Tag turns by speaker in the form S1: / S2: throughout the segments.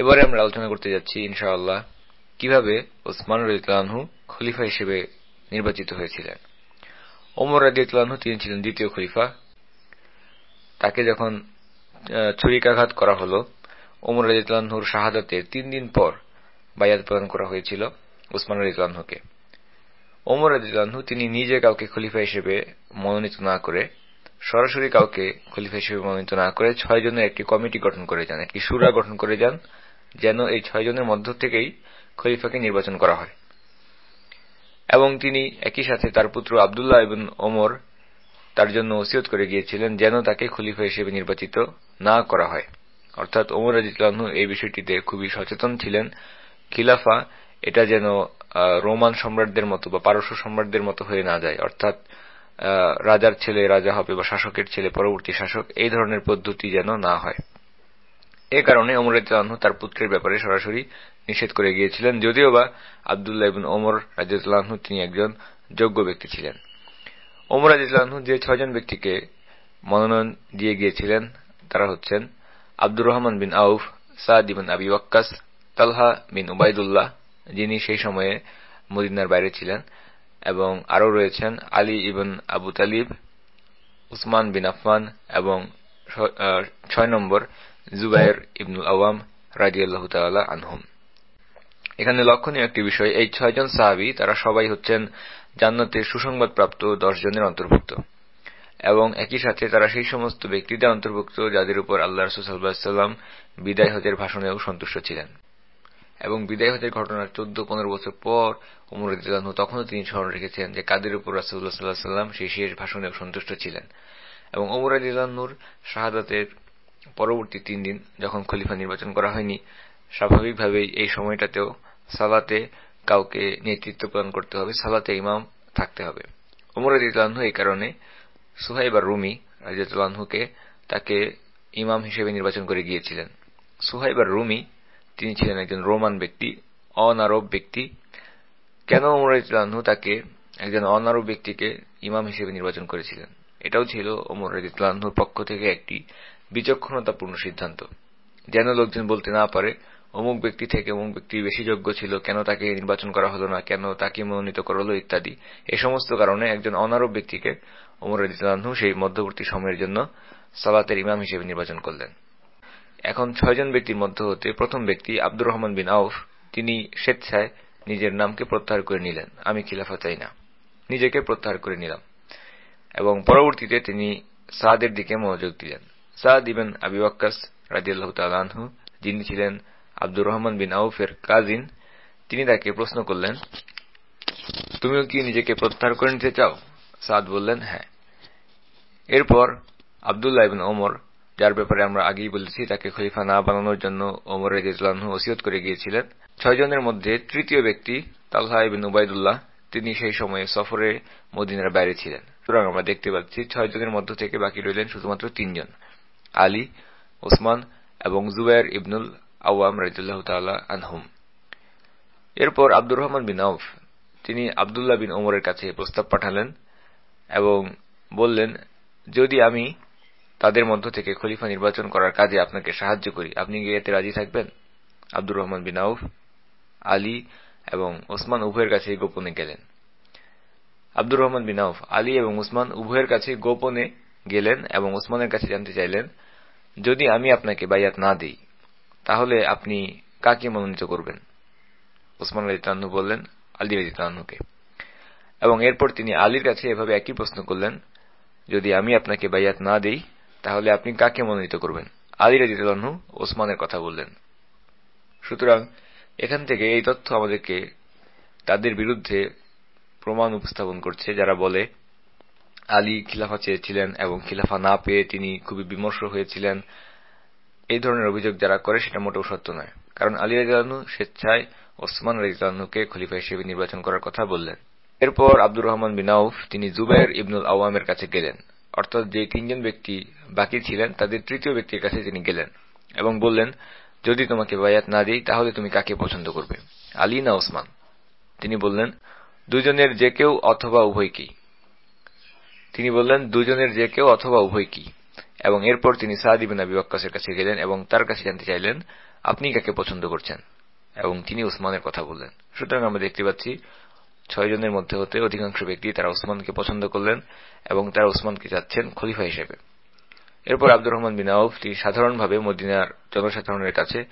S1: এবারে আমরা আলোচনা করতে যাচ্ছি, ইনশাআল্লাহ, কীভাবে ওসমান রাজিউল্লাহু খলিফা হিসেবে নির্বাচিত হয়েছিলেন। ওমর রাজিউল্লাহু তিনি ছিলেন দ্বিতীয় খলিফা। তাকে যখন ছুরিকাঘাত করা হল, ওমর রাজিউল্লাহুর শাহাদাতের তিন দিন পর বায়াত প্রদান করা হয়েছিল ওসমান রাজিউল্লাহুকে ওমর রাজিউল্লাহু তিনি নিজে কাউকে খলিফা হিসেবে মনোনীত না করে, সরাসরি কাউকে খলিফা হিসেবে মনোনীত না করে, ছয় জনের একটি কমিটি গঠন করে যান, একটি সুরা গঠন করে যান যেন এই ছয় জনের মধ্য থেকেই খলিফাকে নির্বাচন করা হয়। এবং তিনি একই সাথে তার পুত্র আবদুল্লাহ ইবিন ওমর তার জন্য ওসিয়ত করে গিয়েছিলেন যেন তাকে খলিফা হিসেবে নির্বাচিত না করা হয়। অর্থাৎ ওমর রাজিউল্লাহু এই বিষয়টিতে খুবই সচেতন ছিলেন। খিলাফা এটা যেন রোমান সম্রাটদের মতো বা পারস্য সম্রাটদের মতো হয়ে না যায়। অর্থাৎ রাজার ছেলে রাজা হবে বা শাসকের ছেলে পরবর্তী শাসক এই ধরনের পদ্ধতি যেন না হয়। এ কারণে ওমর রাজিউল্লাহু তার পুত্রের ব্যাপারে সরাসরি নিষেধ করে গিয়েছিলেন, যদিও বা আবদুল্লাহ ইবিন ওমর রাজিউল্লাহু তিনি একজন যোগ্য ব্যক্তি ছিলেন। ওমর রাজিউল্লাহু যে ছয়জন ব্যক্তিকে মনোনয়ন দিয়ে গিয়েছিলেন, তারা হচ্ছেন আব্দুর রহমান বিন আউফ, সাদ ইবিন আবি ওয়াক্কাস, তালহা বিন উবায়দুল্লাহ, যিনি সেই সময়ে মদিনার বাইরে ছিলেন, এবং আরও রয়েছেন আলী ইবন আবু তালিব, উসমান বিন আফমান এবং ছয় নম্বর জুবাইর ইবনুল আওয়াম রাজিয়াল্লাহ তাল্লাহ আনহুম। এখানে লক্ষণীয় একটি বিষয়, এই ছয়জন সাহাবি, তারা সবাই হচ্ছেন জান্নাতের সুসংবাদপ্রাপ্ত দশ জনের অন্তর্ভুক্ত। এবং একই সাথে তারা সেই সমস্ত ব্যক্তিদের অন্তর্ভুক্ত, যাদের উপর আল্লাহ রসুল্লাহাম বিদায় হজের ভাষণেও সন্তুষ্ট ছিলেন। এবং বিদায় হজের ঘটনার চোদ্দ পনেরো বছর পর উমর ইদুল্লাহ তখনও তিনি স্মরণ রেখেছেন যে কাদের উপর রাসুল্লাহ সাল্লাহ সাল্লাম সেই শেষ ভাষণেও সন্তুষ্ট ছিলেন। এবং ওমর আদিল্লাহনুর শাহাদাতের পরবর্তী তিন দিন যখন খলিফা নির্বাচন করা হয়নি, স্বাভাবিকভাবেই এই সময়টাতেও সালাতে কাউকে নেতৃত্ব প্রদান করতে হবে, সালাতে ইমাম থাকতে হবে। ওমর আদিল্লাহ এই কারণে সুহাইবার রুমি রাজিউল্লাহকে তাকে ইমাম হিসেবে নির্বাচন করে গিয়েছিলেন। সুহাইবার রুমি, তিনি ছিলেন একজন রোমান ব্যক্তি অনারব ব্যক্তি। কেন ওমর রাজিউল্লাহ তাকে একজন অনারব ব্যক্তিকে ইমাম হিসেবে নির্বাচন করেছিলেন? এটাও ছিল ওমর রাজিউল্লাহর পক্ষ থেকে একটি বিচক্ষণতাপূর্ণ সিদ্ধান্ত। যেন লোকজন বলতে না পারে, অমুক ব্যক্তি থেকে অমুক ব্যক্তি বেশি যোগ্য ছিল, কেন তাকে নির্বাচন করা হলো না, কেন তাকে মনোনীত করা হলো ইত্যাদি। এ সমস্ত কারণে একজন অনারব ব্যক্তিকে রাজিউল্লাহ সেই মধ্যবর্তী সময়ের জন্য সালাতের ইমাম হিসেবে নির্বাচন করলেন। এখন ছয়জন ব্যক্তির মধ্যে হতে প্রথম ব্যক্তি আব্দুর রহমান বিন আউফ, তিনি স্বেচ্ছায় নিজের নামকে প্রত্যাহার করে নিলেন, আমি খিলাফা চাই না, নিজেকে প্রত্যাহার করে নিলাম। এবং পরবর্তীতে তিনি সাদের দিকে মনোযোগ দিলেন। সাদ ইবেন আবি ওয়াক্কাস রাজিয়াল্লাহ যিনি ছিলেন আব্দুর রহমান বিন আউফের কাজিন, তিনি তাকে প্রশ্ন করলেন, তুমিও কি নিজেকে প্রত্যাহার করে নিতে চাও? সাদ বললেন হ্যাঁ। এরপর আবদুল্লাহ ইবিন ওমর, যার ব্যাপারে আমরা আগেই বলেছি, তাকে খলিফা না বানানোর জন্য ওমর রেজিউল্লাহ ওসিয়ত করে গিয়েছিলেন। ছয়জনের মধ্যে তৃতীয় ব্যক্তি তালহা ইবিন উবায়দুল্লাহ, তিনি সেই সময়ে সফরে মদিনার বাইরে ছিলেন। সুতরাং আমরা দেখতে পাচ্ছি ছয়জনের মধ্য থেকে বাকি রইলেন শুধুমাত্র তিনজন। আলী ওসমান এবং জুবাইর ইবনুল আওয়াম রাজিউল্লাহ তাল্লাহ আনহুম। এরপর আব্দুর রহমান বিন আউফ, তিনি আবদুল্লাহ বিন ওমরের কাছে প্রস্তাব পাঠালেন এবং বললেন, যদি আমি তাদের মধ্য থেকে খলিফা নির্বাচন করার কাজে আপনাকে সাহায্য করি, আপনি কি এতে রাজি থাকবেন? আব্দুর রহমান বিন আউফ, আলী এবং ওসমান উভয়ের কাছে গোপনে গেলেন। আব্দুর রহমান বিন আউফ, আলী এবং উসমান উভয়ের কাছে গোপনে গেলেন এবং ওসমানের কাছে জানতে চাইলেন, যদি আমি আপনাকে বাইয়াত না দিই, তাহলে আপনি কাকে মনোনীত করবেন? ওসমান রাজিতানহু বললেন, আলী রাজিতানহুকে এবং এরপর তিনি আলীর কাছে এভাবে একই প্রশ্ন করলেন, যদি আমি আপনাকে বাইয়াত না দিই, তাহলে আপনি কাকে মনোনীত করবেন? আলী রাজিতানহু ওসমানের কথা বললেন। সুতরাং এখান থেকে এই তথ্য আমাদেরকে তাদের বিরুদ্ধে প্রমাণ উপস্থাপন করছে, যারা বলে আলী খিলাফা চেয়েছিলেন এবং খিলাফা না পেয়ে তিনি খুবই বিমর্ষ হয়েছিলেন। এই ধরনের অভিযোগ যারা করে সেটা মোটেও সত্য নয়। কারণ আলী রাজু স্বেচ্ছায় ওসমান রাজিতাল্লাহকে খলিফা হিসেবে নির্বাচন করার কথা বললেন। এরপর আব্দুর রহমান বিন আউফ, তিনি জুবাইর ইবনুল আওয়ামের কাছে গেলেন। অর্থাৎ যে তিনজন ব্যক্তি বাকি ছিলেন, তাদের তৃতীয় ব্যক্তির কাছে তিনি গেলেন এবং বললেন, যদি তোমাকে বায়াত না দিই, তাহলে তুমি কাকে পছন্দ করবে? আলী না ওসমান? তিনি বললেন, দুজনের যে কেউ অথবা উভয়কেই। তিনি বললেন, দুজনের যে কেউ অথবা উভয়কেই এবং এরপর তিনি সাদ ইবিন আবি কাছে গেলেন এবং তার কাছে জানতে চাইলেন, আপনি কাকে পছন্দ করছেন? এবং তিনি উসমানের কথা বললেন। সুতরাং আমরা দেখতে পাচ্ছি, ছয় জনের মধ্যে হতে অধিকাংশ ব্যক্তি তারা উসমানকে পছন্দ করলেন এবং তারা উসমানকে চাচ্ছেন খলিফা হিসেবে। এরপর আব্দুর রহমান বিন আউফ, তিনি সাধারণভাবে মদিনার জনসাধারণের কাছে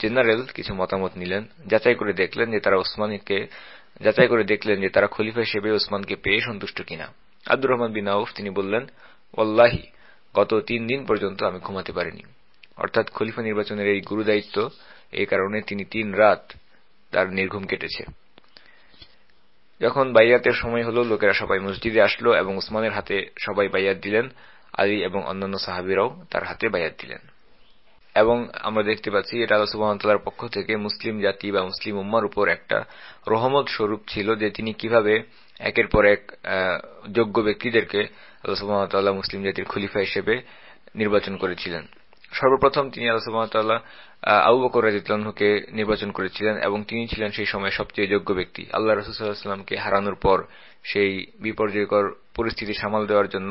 S1: জেনারেল কিছু মতামত নিলেন, যাচাই করে দেখলেন যে তারা উসমানকে, যাচাই করে দেখলেন যে তারা খলিফা হিসেবে উসমানকে পেয়ে সন্তুষ্ট কিনা। আব্দুর রহমান বিন আউফ, তিনি বললেন ওল্লাহি গত তিন দিন পর্যন্ত আমি ঘুমাতে পারিনি। অর্থাৎ খলিফা নির্বাচনের এই গুরুদায়িত্ব, এই কারণে তিনি তিন রাত তার নির্ঘুম কেটেছে। যখন বাইয়াতের সময় হল, লোকেরা সবাই মসজিদে আসলো এবং উসমানের হাতে সবাই বাইয়াত দিলেন, আলী এবং অন্যান্য সাহাবিরাও তার হাতে বায়াত দিলেন। এবং আমরা দেখতে পাচ্ছি এটা আল্লাহ সুবাহতালার পক্ষ থেকে মুসলিম জাতি বা মুসলিম উম্মার উপর একটা রহমত স্বরূপ ছিল যে তিনি কীভাবে একের পর এক যোগ্য ব্যক্তিদেরকে আল্লাহ সুবাহতাল্লাহ মুসলিম জাতির খলিফা হিসেবে নির্বাচন করেছিলেন। সর্বপ্রথম তিনি আল্লাহ সুবাহতাল্লাহ আবু বকর রাজিউল্লাহকে নির্বাচন করেছিলেন এবং তিনি ছিলেন সেই সময় সবচেয়ে যোগ্য ব্যক্তি। আল্লাহ রসুল্লাহামকে হারানোর পর সেই বিপর্যয়কর পরিস্থিতি সামাল দেওয়ার জন্য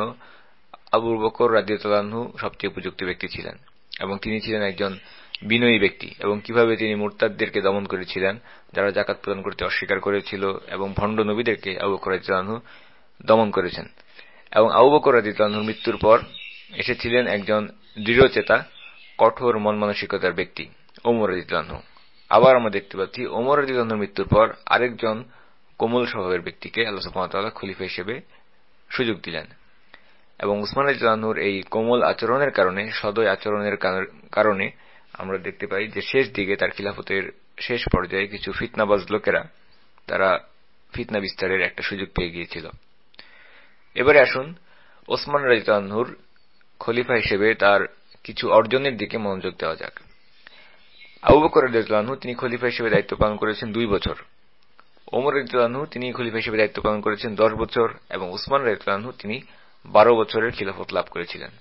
S1: আবু বকর রাজিউল্লাহু সবচেয়ে উপযুক্ত ব্যক্তি ছিলেন। এবং তিনি ছিলেন একজন বিনয়ী ব্যক্তি এবং কীভাবে তিনি মুরতাদদেরকে দমন করেছিলেন, যারা জাকাত প্রদান করতে অস্বীকার করেছিল এবং ভণ্ড নবীদেরকে আবু বকর রাজিউল্লাহু দমন করেছেন। এবং আবু বকর মৃত্যুর পর এসেছিলেন একজন দৃঢ়চেতা, কঠোর মন মানসিকতার ব্যক্তি, ওমর রাজিউল্লাহু আবার আমরা দেখতে পাচ্ছি ওমর রাজিউল্লাহুর মৃত্যুর পর আরেকজন কোমল স্বভাবের ব্যক্তিকে আল্লাহ খলিফা হিসেবে সুযোগ দিলেন। এবং উসমান রাজিউল্লাহুর এই কোমল আচরণের কারণে, সদয় আচরণের কারণে আমরা দেখতে পাই যে শেষ দিকে তার খিলাফতের শেষ পর্যায়ে কিছু ফিতনাবাজ লোকেরা তারা ফিতনা বিস্তারের একটা সুযোগ পেয়ে গিয়েছিল। এবারে আসুন ওসমান রাজিউল্লাহুর খলিফা হিসেবে তার কিছু অর্জনের দিকে মনোযোগ দেওয়া যাক। আবু বকর রাজিউল্লাহু তিনি খলিফা হিসেবে দায়িত্ব পালন করেছেন দুই বছর। ওমর রাজিউল্লাহু তিনি খলিফা হিসেবে দায়িত্ব পালন করেছেন দশ বছর এবং উসমান রাজিউল্লাহু তিনি বারো বছরের খিলাফত লাভ করেছিলেন।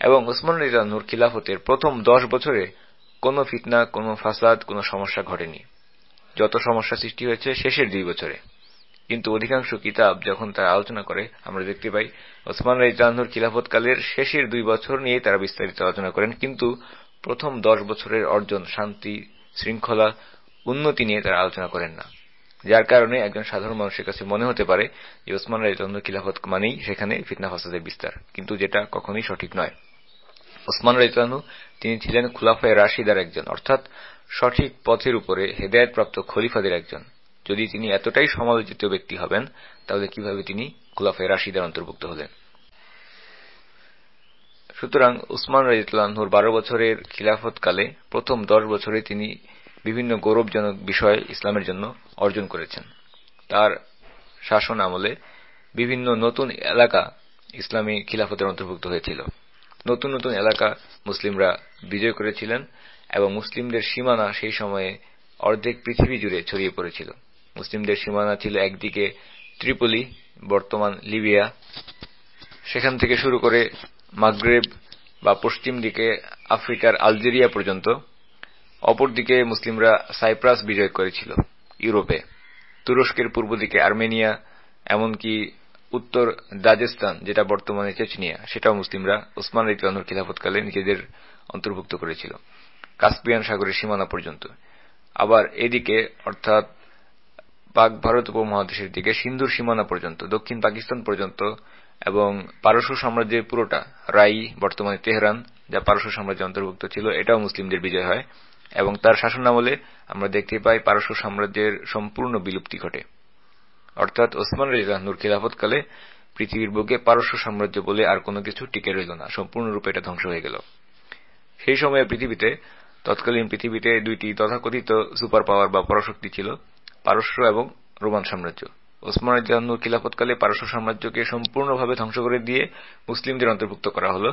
S1: এবং ওসমান রাজিউল্লাহুর খিলাফতের প্রথম দশ বছরে কোন ফিতনা, কোন ফাসাদ, কোন সমস্যা ঘটেনি। যত সমস্যা সৃষ্টি হয়েছে শেষের দুই বছরে। কিন্তু অধিকাংশ কিতাব যখন তারা আলোচনা করে, আমরা দেখতে পাই ওসমান রাজিউল্লাহুর খিলাফতকালের শেষের দুই বছর নিয়ে তারা বিস্তারিত আলোচনা করেন। কিন্তু প্রথম দশ বছরের অর্জন, শান্তি, শৃঙ্খলা, উন্নতি নিয়ে তারা আলোচনা করেন না। যার কারণে একজন সাধারণ মানুষের কাছে মনে হতে পারে যে ওসমান রাজিউল্লাহুর খিলাফত মানেই সেখানে ফিতনা ফাসাদের বিস্তার, কিন্তু যেটা কখনোই সঠিক নয়। ওসমান রাজিউল্লাহু তিনি ছিলেন খুলাফায় রাশিদার একজন, অর্থাৎ সঠিক পথের উপরে হেদায়তপ্রাপ্ত খলিফাদের একজন। যদি তিনি এতটাই সমালোচিত ব্যক্তি হবেন, তাহলে কীভাবে তিনি খুলাফায় রাশিদার অন্তর্ভুক্ত হলেন? সুতরাং উসমান রাজিউল্লাহুর বারো বছরের খিলাফতকালে প্রথম দশ বছরে তিনি বিভিন্ন গৌরবজনক বিষয় ইসলামের জন্য অর্জন করেছেন। তার শাসন আমলে বিভিন্ন নতুন এলাকা ইসলামী খিলাফতের অন্তর্ভুক্ত হয়েছিল। নতুন নতুন এলাকা মুসলিমরা বিজয় করেছিলেন এবং মুসলিমদের সীমানা সেই সময়ে অর্ধেক পৃথিবী জুড়ে ছড়িয়ে পড়েছিল। মুসলিমদের সীমানা ছিল একদিকে ত্রিপলি, বর্তমান লিবিয়া। সেখান থেকে শুরু করে মাগরেব বা পশ্চিম দিকে আফ্রিকার আলজেরিয়া পর্যন্ত অপরদিকে মুসলিমরা সাইপ্রাস বিজয় করেছিল ইউরোপে। তুরস্কের পূর্ব দিকে আর্মেনিয়া, এমনকি উত্তর দাজেস্তান, যেটা বর্তমানে চেচনিয়া, সেটাও মুসলিমরা ওসমান রাজিউল্লাহুর খিলাফতকালে নিজেদের অন্তর্ভুক্ত করেছিল, কাস্পিয়ান সাগরের সীমানা পর্যন্ত। আবার এদিকে, অর্থাৎ পাক ভারত উপমহাদেশের দিকে সিন্ধুর সীমানা পর্যন্ত, দক্ষিণ পাকিস্তান পর্যন্ত, এবং পারস্য সাম্রাজ্যের পুরোটা রাই, বর্তমানে তেহরান, যা পারস্য সাম্রাজ্যের অন্তর্ভুক্ত ছিল, এটাও মুসলিমদের বিজয় হয়। এবং তার শাসনামলে আমরা দেখতে পাই পারস্য সাম্রাজ্যের সম্পূর্ণ বিলুপ্তি ঘটে। অর্থাৎ ওসমান রাজিউল্লাহুর খিলাফতকালে পৃথিবীর বুকে পারস্য সাম্রাজ্য বলে আর কোনো কিছু টিকে রইল না, সম্পূর্ণরূপে এটা ধ্বংস হয়ে গেল। সেই সময়ে পৃথিবীতে, তৎকালীন পৃথিবীতে দুইটি তথাকথিত সুপার পাওয়ার বা পরাশক্তি ছিল, পারস্য এবং রোমান সাম্রাজ্য। ওসমান রাজিউল্লাহুর খিলাফতকালে পারস্য সাম্রাজ্যকে সম্পূর্ণভাবে ধ্বংস করে দিয়ে মুসলিমদের অন্তর্ভুক্ত করা হল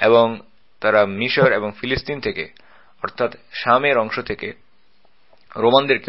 S1: এবং তারা মিশর এবং ফিলিস্তিন থেকে অর্থাৎ শামের অংশ থেকে রোমানদেরকে